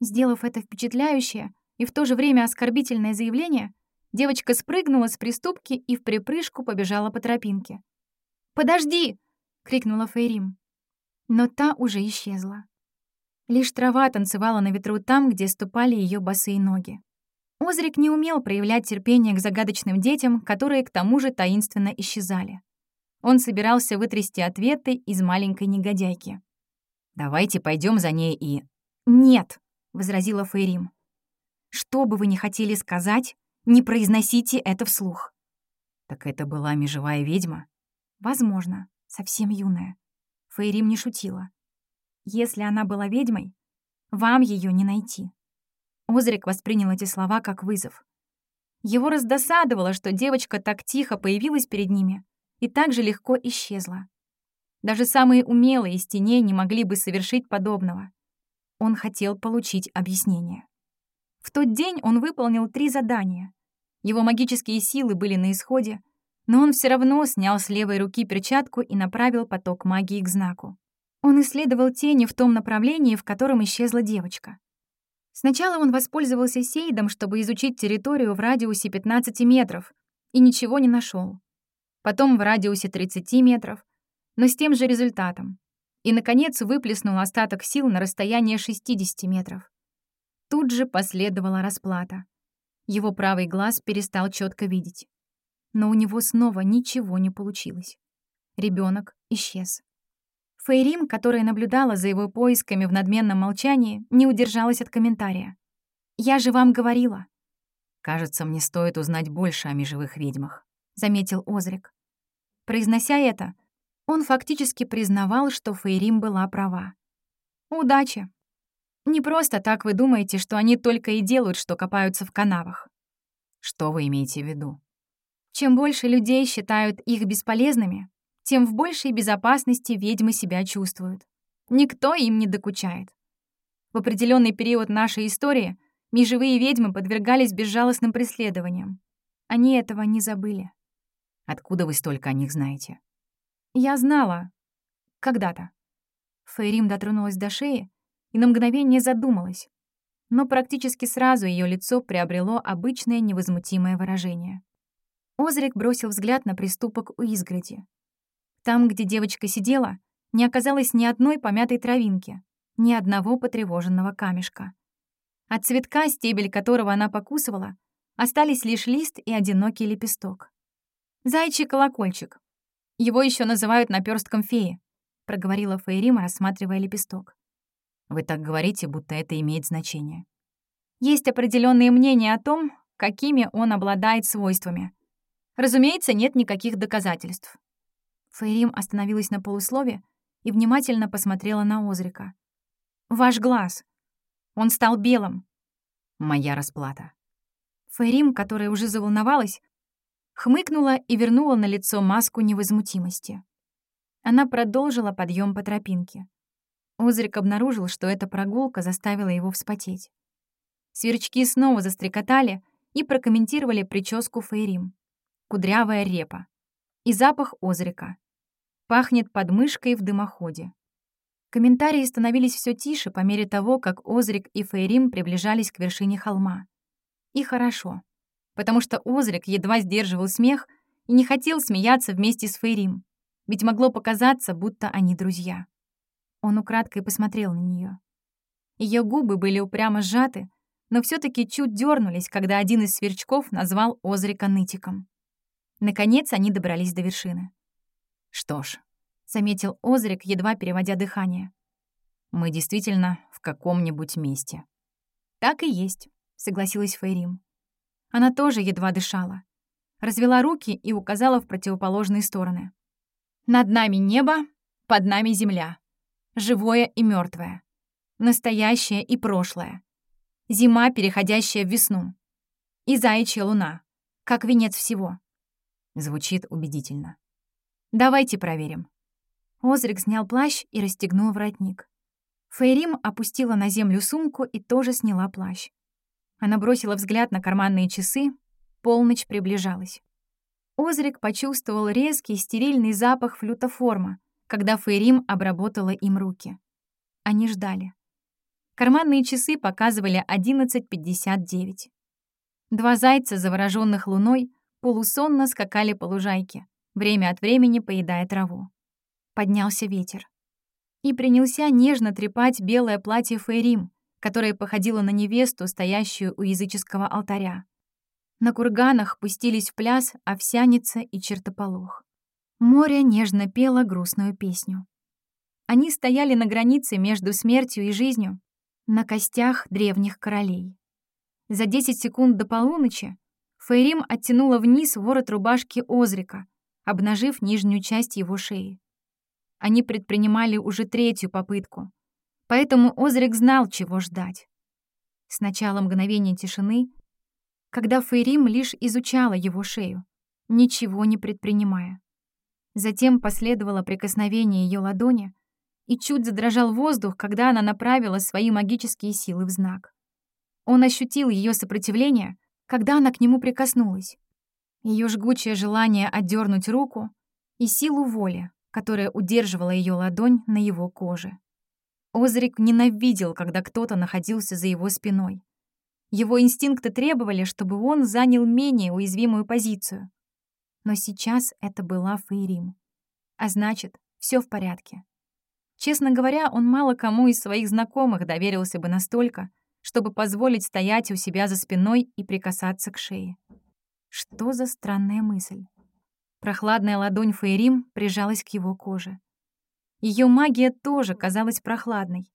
Сделав это впечатляющее и в то же время оскорбительное заявление, девочка спрыгнула с приступки и в припрыжку побежала по тропинке. «Подожди!» — крикнула Фейрим. Но та уже исчезла. Лишь трава танцевала на ветру там, где ступали ее босые ноги. Озрик не умел проявлять терпение к загадочным детям, которые к тому же таинственно исчезали. Он собирался вытрясти ответы из маленькой негодяйки. «Давайте пойдем за ней и...» «Нет!» Возразила Фейрим. «Что бы вы ни хотели сказать, не произносите это вслух». «Так это была межевая ведьма?» «Возможно, совсем юная». Фейрим не шутила. Если она была ведьмой, вам ее не найти. Озрик воспринял эти слова как вызов. Его раздосадовало, что девочка так тихо появилась перед ними и так же легко исчезла. Даже самые умелые из теней не могли бы совершить подобного. Он хотел получить объяснение. В тот день он выполнил три задания. Его магические силы были на исходе, но он все равно снял с левой руки перчатку и направил поток магии к знаку. Он исследовал тени в том направлении, в котором исчезла девочка. Сначала он воспользовался сейдом, чтобы изучить территорию в радиусе 15 метров, и ничего не нашел. Потом в радиусе 30 метров, но с тем же результатом. И, наконец, выплеснул остаток сил на расстояние 60 метров. Тут же последовала расплата. Его правый глаз перестал четко видеть. Но у него снова ничего не получилось. Ребенок исчез. Фейрим, которая наблюдала за его поисками в надменном молчании, не удержалась от комментария. «Я же вам говорила». «Кажется, мне стоит узнать больше о межевых ведьмах», — заметил Озрик. Произнося это, он фактически признавал, что Фейрим была права. «Удачи!» Не просто так вы думаете, что они только и делают, что копаются в канавах. Что вы имеете в виду? Чем больше людей считают их бесполезными, тем в большей безопасности ведьмы себя чувствуют. Никто им не докучает. В определенный период нашей истории межевые ведьмы подвергались безжалостным преследованиям. Они этого не забыли. Откуда вы столько о них знаете? Я знала. Когда-то. Фейрим дотронулась до шеи и на мгновение задумалась. Но практически сразу ее лицо приобрело обычное невозмутимое выражение. Озрик бросил взгляд на приступок у изгороди. Там, где девочка сидела, не оказалось ни одной помятой травинки, ни одного потревоженного камешка. От цветка, стебель которого она покусывала, остались лишь лист и одинокий лепесток. «Зайчий колокольчик», его еще называют наперстком феи», — проговорила Фейрима, рассматривая лепесток. «Вы так говорите, будто это имеет значение». «Есть определенные мнения о том, какими он обладает свойствами. Разумеется, нет никаких доказательств». Фейрим остановилась на полуслове и внимательно посмотрела на Озрика. «Ваш глаз. Он стал белым». «Моя расплата». Фейрим, которая уже заволновалась, хмыкнула и вернула на лицо маску невозмутимости. Она продолжила подъем по тропинке. Озрик обнаружил, что эта прогулка заставила его вспотеть. Сверчки снова застрекотали и прокомментировали прическу Фейрим. Кудрявая репа. И запах Озрика. Пахнет подмышкой в дымоходе. Комментарии становились все тише по мере того, как Озрик и Фейрим приближались к вершине холма. И хорошо потому что Озрик едва сдерживал смех и не хотел смеяться вместе с Фейрим, ведь могло показаться, будто они друзья. Он украдкой посмотрел на нее. Ее губы были упрямо сжаты, но все таки чуть дернулись, когда один из сверчков назвал Озрика нытиком. Наконец они добрались до вершины. «Что ж», — заметил Озрик, едва переводя дыхание. «Мы действительно в каком-нибудь месте». «Так и есть», — согласилась Фейрим. Она тоже едва дышала. Развела руки и указала в противоположные стороны. «Над нами небо, под нами земля. Живое и мертвое. Настоящее и прошлое. Зима, переходящая в весну. И заячья луна, как венец всего». Звучит убедительно. «Давайте проверим». Озрик снял плащ и расстегнул воротник. Фейрим опустила на землю сумку и тоже сняла плащ. Она бросила взгляд на карманные часы. Полночь приближалась. Озрик почувствовал резкий стерильный запах флютоформа, когда Фейрим обработала им руки. Они ждали. Карманные часы показывали 11.59. Два зайца, завороженных луной, полусонно скакали по лужайке, время от времени поедая траву. Поднялся ветер. И принялся нежно трепать белое платье Фейрим, которая походила на невесту, стоящую у языческого алтаря. На курганах пустились в пляс овсяница и чертополох. Море нежно пело грустную песню. Они стояли на границе между смертью и жизнью, на костях древних королей. За 10 секунд до полуночи Фейрим оттянула вниз ворот рубашки Озрика, обнажив нижнюю часть его шеи. Они предпринимали уже третью попытку, Поэтому Озрик знал, чего ждать. Сначала мгновение тишины, когда Фейрим лишь изучала его шею, ничего не предпринимая. Затем последовало прикосновение ее ладони, и чуть задрожал воздух, когда она направила свои магические силы в знак. Он ощутил ее сопротивление, когда она к нему прикоснулась. Ее жгучее желание отдернуть руку и силу воли, которая удерживала ее ладонь на его коже. Озрик ненавидел, когда кто-то находился за его спиной. Его инстинкты требовали, чтобы он занял менее уязвимую позицию. Но сейчас это была Фейрим. А значит, все в порядке. Честно говоря, он мало кому из своих знакомых доверился бы настолько, чтобы позволить стоять у себя за спиной и прикасаться к шее. Что за странная мысль? Прохладная ладонь Фейрим прижалась к его коже. Ее магия тоже казалась прохладной.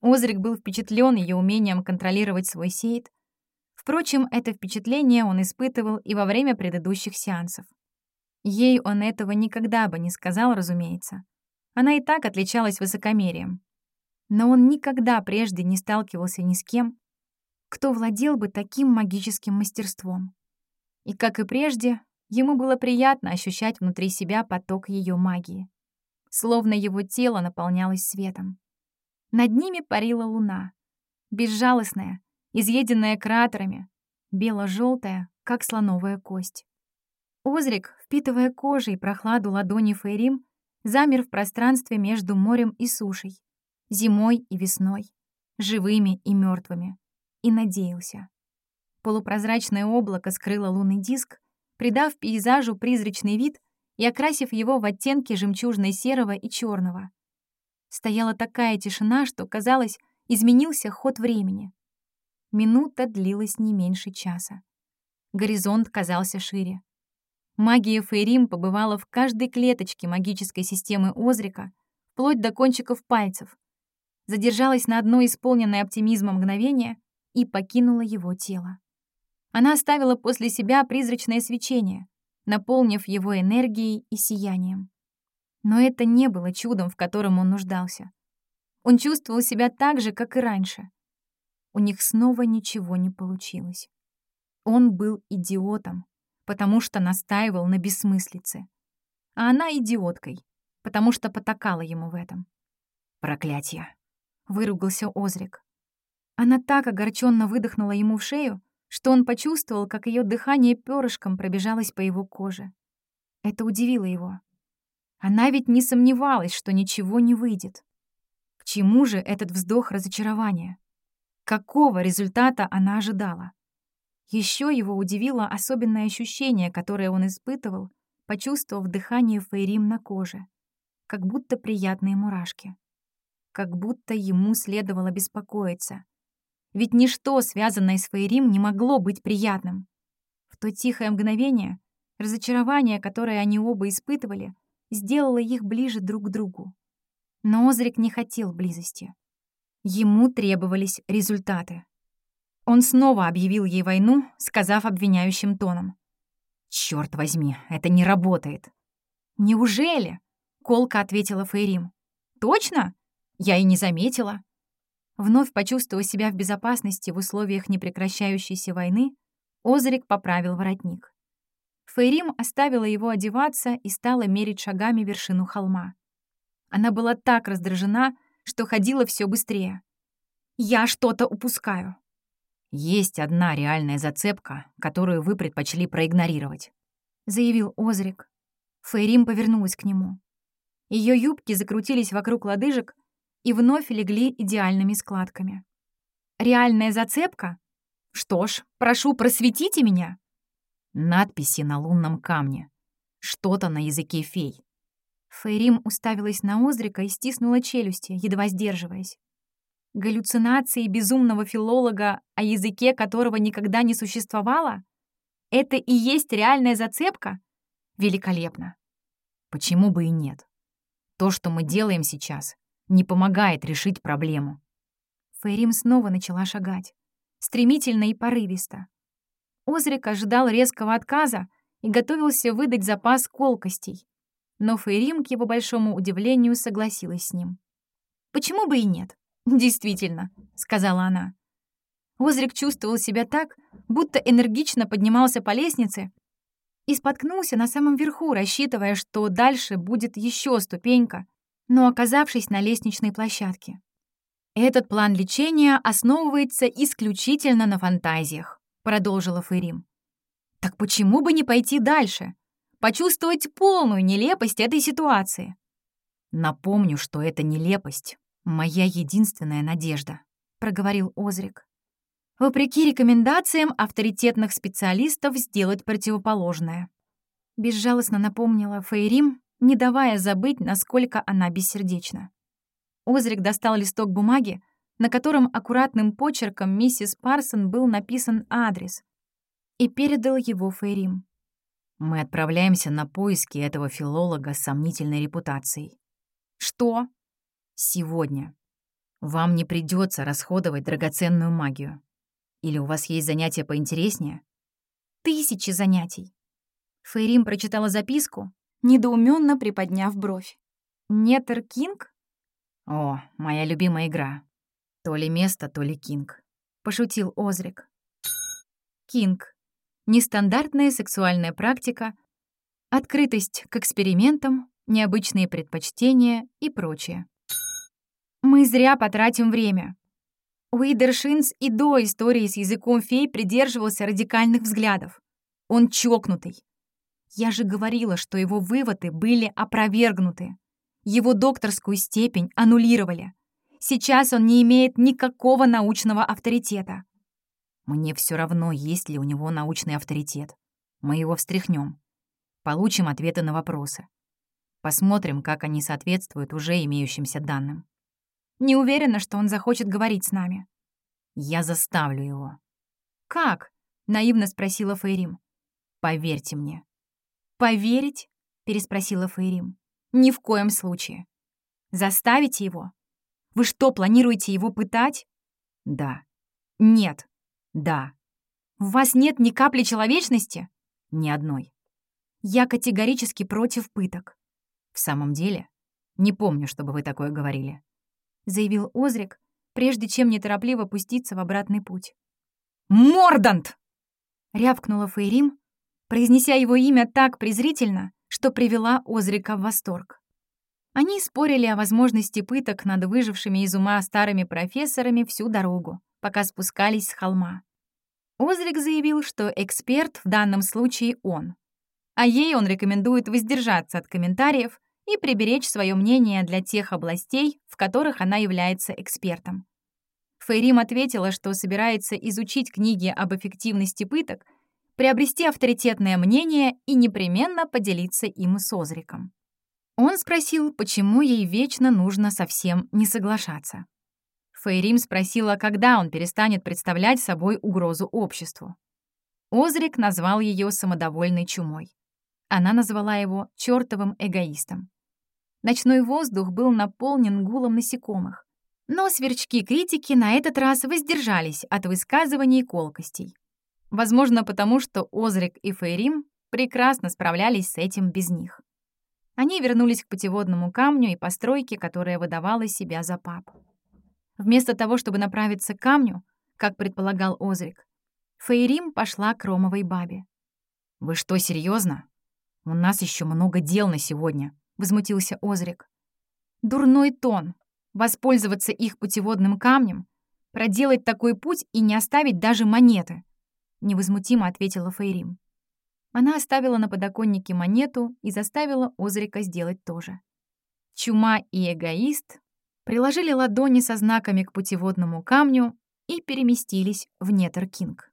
Озрик был впечатлен ее умением контролировать свой сейт. Впрочем, это впечатление он испытывал и во время предыдущих сеансов. Ей он этого никогда бы не сказал, разумеется. Она и так отличалась высокомерием. Но он никогда прежде не сталкивался ни с кем, кто владел бы таким магическим мастерством. И, как и прежде, ему было приятно ощущать внутри себя поток ее магии. Словно его тело наполнялось светом. Над ними парила луна, безжалостная, изъеденная кратерами, бело-желтая, как слоновая кость. Озрик, впитывая кожей прохладу ладони Фейрим, замер в пространстве между морем и сушей, зимой и весной, живыми и мертвыми, и надеялся. Полупрозрачное облако скрыло лунный диск, придав пейзажу призрачный вид и окрасив его в оттенки жемчужно-серого и черного. Стояла такая тишина, что, казалось, изменился ход времени. Минута длилась не меньше часа. Горизонт казался шире. Магия Фейрим побывала в каждой клеточке магической системы Озрика, вплоть до кончиков пальцев, задержалась на одно исполненное оптимизма мгновение и покинула его тело. Она оставила после себя призрачное свечение, наполнив его энергией и сиянием. Но это не было чудом, в котором он нуждался. Он чувствовал себя так же, как и раньше. У них снова ничего не получилось. Он был идиотом, потому что настаивал на бессмыслице. А она идиоткой, потому что потакала ему в этом. «Проклятие!» — выругался Озрик. Она так огорченно выдохнула ему в шею, что он почувствовал, как ее дыхание перышком пробежалось по его коже. Это удивило его. Она ведь не сомневалась, что ничего не выйдет. К чему же этот вздох разочарования? Какого результата она ожидала? Еще его удивило особенное ощущение, которое он испытывал, почувствовав дыхание Фейрим на коже. Как будто приятные мурашки. Как будто ему следовало беспокоиться. Ведь ничто, связанное с Фейрим, не могло быть приятным. В то тихое мгновение разочарование, которое они оба испытывали, сделало их ближе друг к другу. Но Озрик не хотел близости. Ему требовались результаты. Он снова объявил ей войну, сказав обвиняющим тоном. «Чёрт возьми, это не работает». «Неужели?» — колко ответила Фейрим. «Точно? Я и не заметила». Вновь почувствовав себя в безопасности в условиях непрекращающейся войны, Озрик поправил воротник. Фейрим оставила его одеваться и стала мерить шагами вершину холма. Она была так раздражена, что ходила все быстрее. «Я что-то упускаю», «Есть одна реальная зацепка, которую вы предпочли проигнорировать», — заявил Озрик. Фейрим повернулась к нему. Ее юбки закрутились вокруг лодыжек и вновь легли идеальными складками. «Реальная зацепка? Что ж, прошу, просветите меня!» Надписи на лунном камне. Что-то на языке фей. Фейрим уставилась на Озрика и стиснула челюсти, едва сдерживаясь. Галлюцинации безумного филолога, о языке которого никогда не существовало? Это и есть реальная зацепка? Великолепно. Почему бы и нет? То, что мы делаем сейчас, не помогает решить проблему. Фейрим снова начала шагать. Стремительно и порывисто. Озрик ожидал резкого отказа и готовился выдать запас колкостей. Но Фейрим, к его большому удивлению, согласилась с ним. Почему бы и нет? «Действительно», — сказала она. Озрик чувствовал себя так, будто энергично поднимался по лестнице и споткнулся на самом верху, рассчитывая, что дальше будет еще ступенька, но оказавшись на лестничной площадке. «Этот план лечения основывается исключительно на фантазиях», — продолжила Фейрим. «Так почему бы не пойти дальше? Почувствовать полную нелепость этой ситуации?» «Напомню, что эта нелепость — моя единственная надежда», — проговорил Озрик. Вопреки рекомендациям авторитетных специалистов сделать противоположное. Безжалостно напомнила Фейрим, не давая забыть, насколько она бессердечна. Озрик достал листок бумаги, на котором аккуратным почерком миссис Парсон был написан адрес, и передал его Фейрим. «Мы отправляемся на поиски этого филолога с сомнительной репутацией». «Что?» «Сегодня. Вам не придется расходовать драгоценную магию. Или у вас есть занятия поинтереснее?» «Тысячи занятий». Фейрим прочитала записку, недоуменно приподняв бровь. «Нетер Кинг?» «О, моя любимая игра. То ли место, то ли Кинг», — пошутил Озрик. Кинг. Нестандартная сексуальная практика, открытость к экспериментам, необычные предпочтения и прочее. Мы зря потратим время. Уидершинс и до истории с языком фей придерживался радикальных взглядов. Он чокнутый. Я же говорила, что его выводы были опровергнуты. Его докторскую степень аннулировали. Сейчас он не имеет никакого научного авторитета. Мне все равно, есть ли у него научный авторитет. Мы его встряхнем. Получим ответы на вопросы. Посмотрим, как они соответствуют уже имеющимся данным. Не уверена, что он захочет говорить с нами. Я заставлю его. «Как?» — наивно спросила Фейрим. «Поверьте мне». «Поверить?» — переспросила Фейрим. Ни в коем случае. Заставите его? Вы что, планируете его пытать? Да. Нет. Да. У вас нет ни капли человечности? Ни одной. Я категорически против пыток. В самом деле, не помню, чтобы вы такое говорили. Заявил Озрик, прежде чем неторопливо пуститься в обратный путь. «Мордант!» — рявкнула Фейрим, произнеся его имя так презрительно, что привела Озрика в восторг. Они спорили о возможности пыток над выжившими из ума старыми профессорами всю дорогу, пока спускались с холма. Озрик заявил, что эксперт в данном случае он, а ей он рекомендует воздержаться от комментариев и приберечь свое мнение для тех областей, в которых она является экспертом. Фейрим ответила, что собирается изучить книги об эффективности пыток приобрести авторитетное мнение и непременно поделиться им с Озриком. Он спросил, почему ей вечно нужно совсем не соглашаться. Фейрим спросила, когда он перестанет представлять собой угрозу обществу. Озрик назвал ее самодовольной чумой. Она назвала его чертовым эгоистом. Ночной воздух был наполнен гулом насекомых. Но сверчки-критики на этот раз воздержались от высказываний и колкостей. Возможно, потому что Озрик и Фейрим прекрасно справлялись с этим без них. Они вернулись к путеводному камню и постройке, которая выдавала себя за пап. Вместо того, чтобы направиться к камню, как предполагал Озрик, Фейрим пошла к Ромовой бабе. «Вы что, серьезно? У нас еще много дел на сегодня», — возмутился Озрик. «Дурной тон. Воспользоваться их путеводным камнем, проделать такой путь и не оставить даже монеты невозмутимо ответила Фейрим. Она оставила на подоконнике монету и заставила Озрика сделать то же. Чума и эгоист приложили ладони со знаками к путеводному камню и переместились в Нетер Кинг.